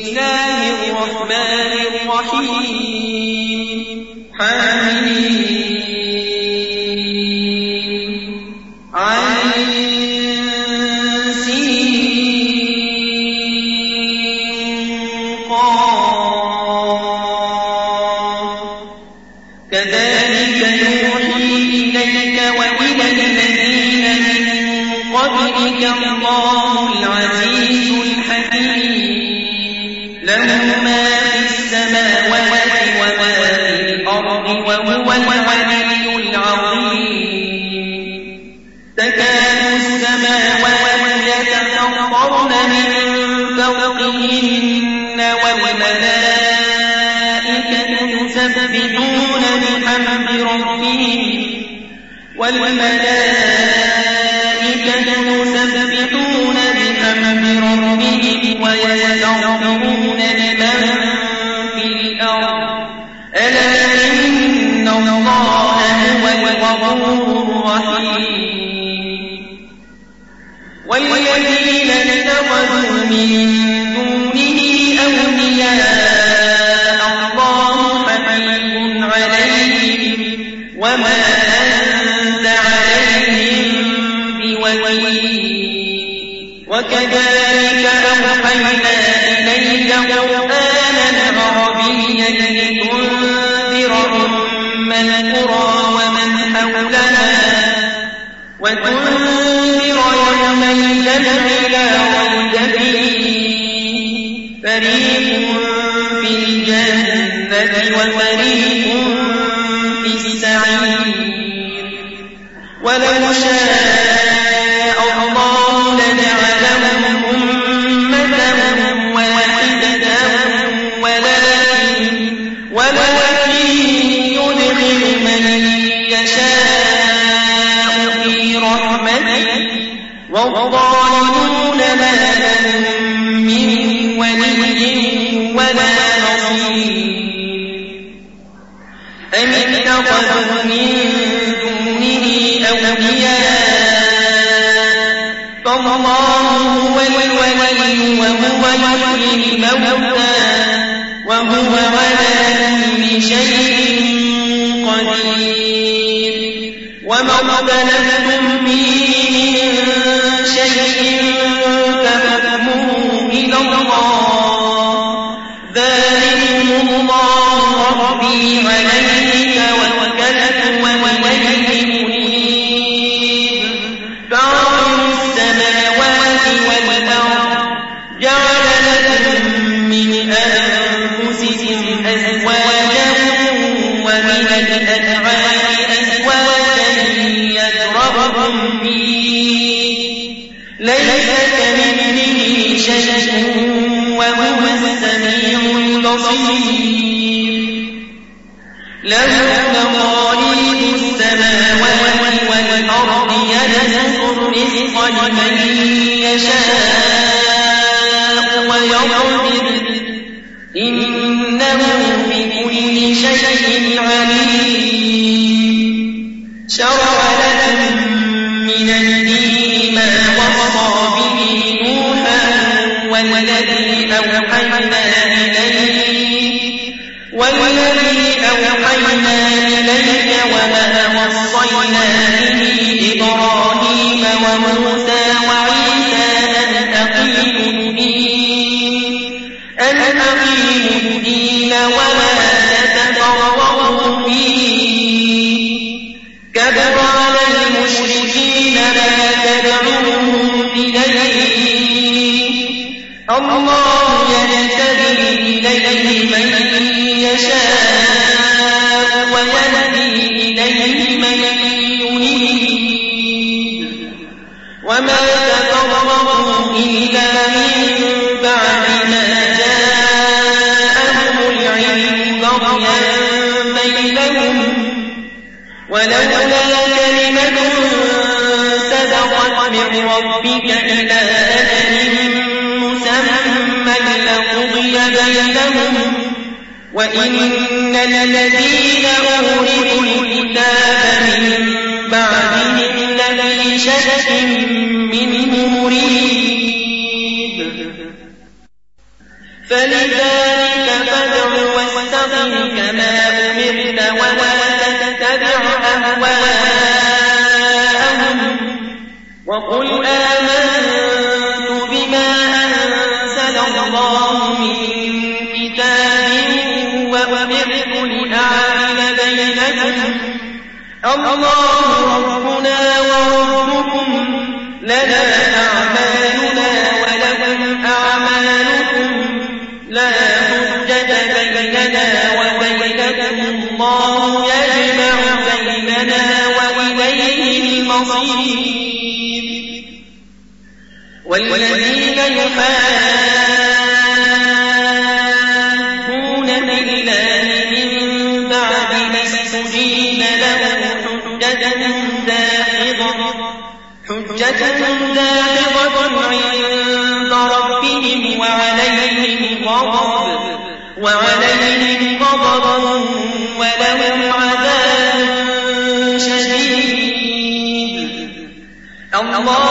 الله الرحمن الرحيم. حميم وهو العلي العظيم تكاد السماوات يتفطرن من فوقهن والملائكة يسبحون بحمد ربهم والملائكة الرحيم. والذين اتخذوا من الجمع لا ريب فيه فريق في الجنة وفريق في السعير ولو شاء وهو يحيي الموتى وهو على كل شيء قدير وما اختلفتم فيه من شيء فحكمه إلى الله ذلكم الله ربي عليه الرزق لمن يشاء ويقدر ولولا كلمة سبقت من ربك إلى أجل مسمى لقضي بينهم وإن الذين أورثوا الكتاب من بعدهم لفي شك منه مريد فلذلك فادع واستقم كما أمرت وقل آمنت بما أنزل الله من كتاب وأمرت لأعمل بينكم الله ربنا وربكم لنا أعمالنا ولكم أعمالكم لا حجة بيننا وبينكم الله يجمع بيننا وإليه المصير. والذين يحاكون بالله من بعد ما استجيب له حجة داخضة حجة داحضة عند ربهم وعليهم غضب وعليهم غضب ولهم عذاب شديد. الله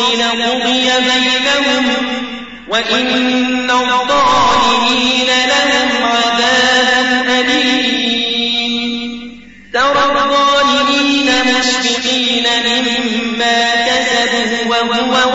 لقضي بينهم وإن الظالمين لهم عذاب أليم. ترى الظالمين مشفقين مما كسبوا وهو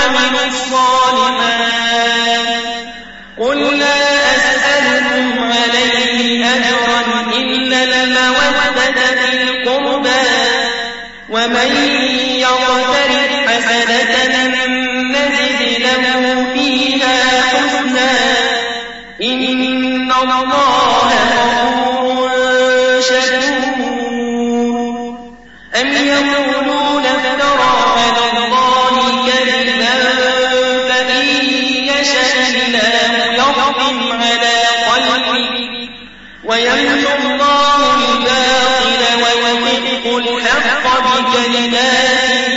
وعملوا الصالحات بفضلهم على قلبك ويمحو الله الباطل ويحق الحق بكلماته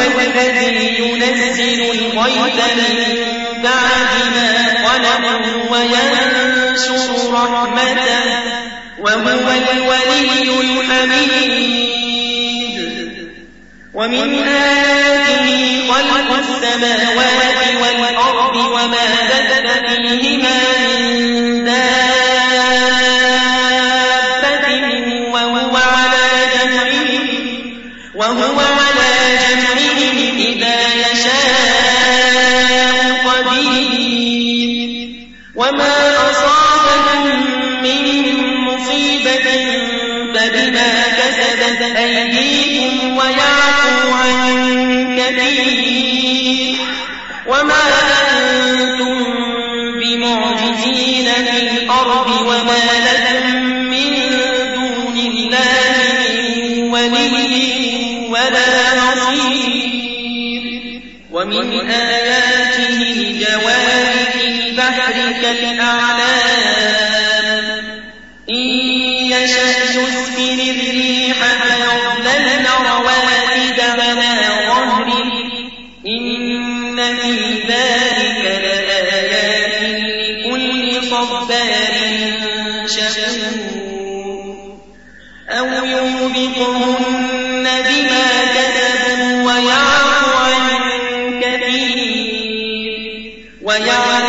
الذي ينزل الغيث من بعد ما وينشر رحمته وهو الولي الحميد. ومن آياته خلق السماوات والأرض وما بث ولي ولا نصير. ومن آياته الجوار في البحر كالأعلام. ويعلم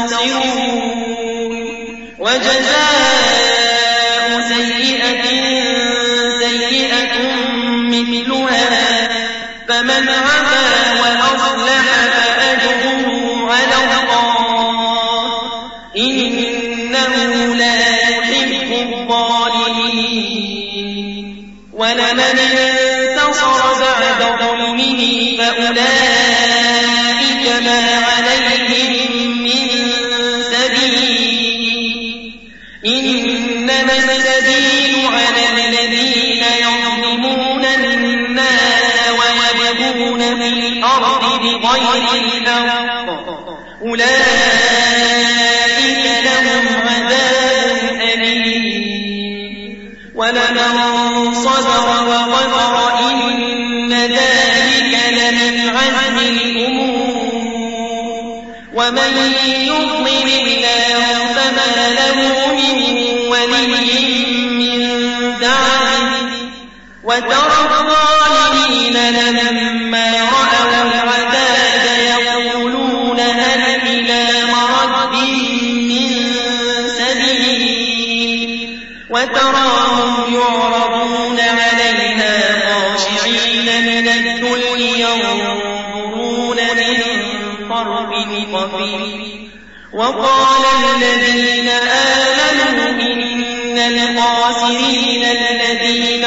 ينتصرون وجزاء السبيل على الذين يظلمون ويبغون في الأرض بغير أولئك وترى الظالمين لما رأوا العذاب يقولون هل إلى مرد من سبيل؟ وتراهم يعرضون عليها خاشعين من الذل ينظرون من طرف خفي وقال الذين آمنوا إن الخاسرين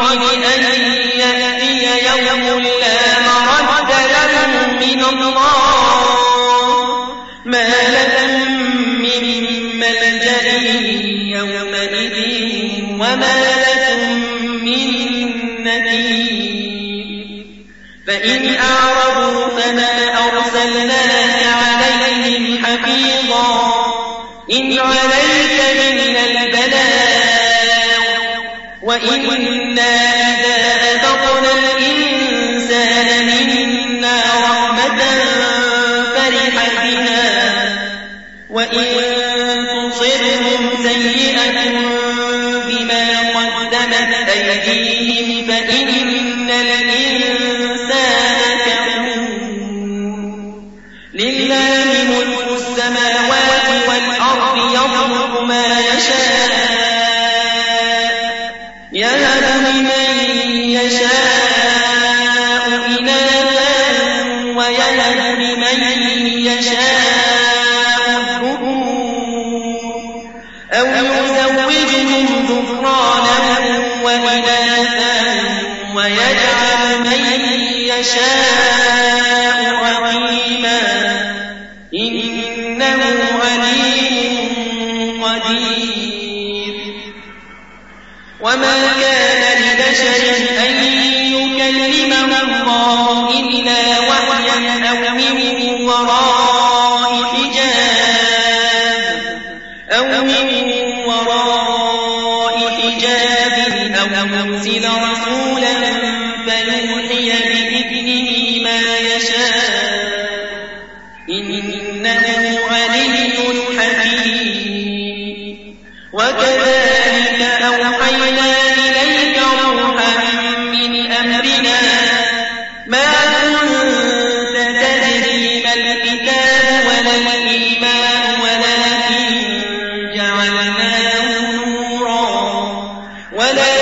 أن يأتي يوم لا مرد له من الله ما لكم من ملجأ يومئذ وما لكم من نكير فإن أعرضوا فما أرسلناك عليهم حفيظا إن عليك وإنا لمن يشاء الذكور أو يزوجهم ذكرانا وإناثا ويجعل من يشاء أو من وراء حجاب أو يرسل رسولا فيوحي بإذنه ما يشاء إنه ولكن